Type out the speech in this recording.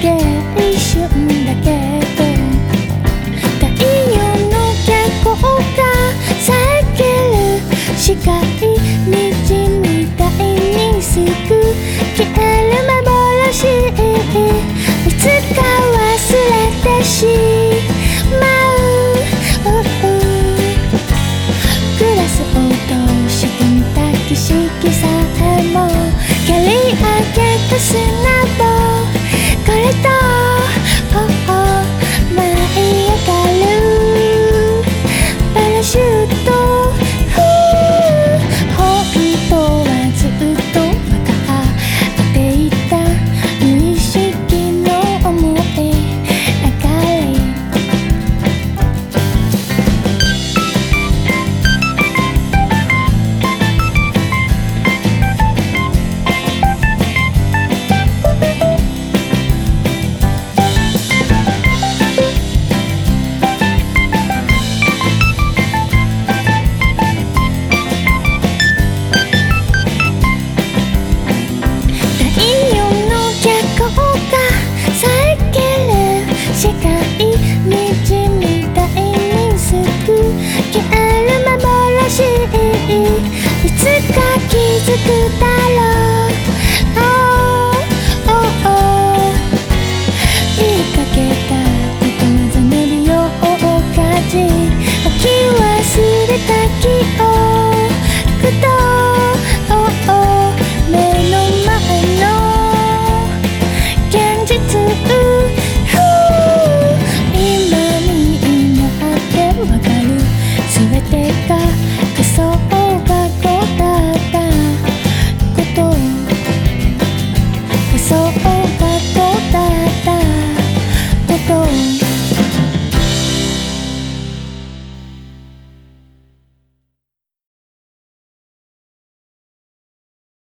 け一瞬だけど太陽の傾向が遮るか界にじみたいにすぐ消える幻いつか忘れてしまうグラスを通して見景色さえもる幻いつか気づくだろう oh, oh, oh 言いかけたこと目覚めるようかじわ忘れた気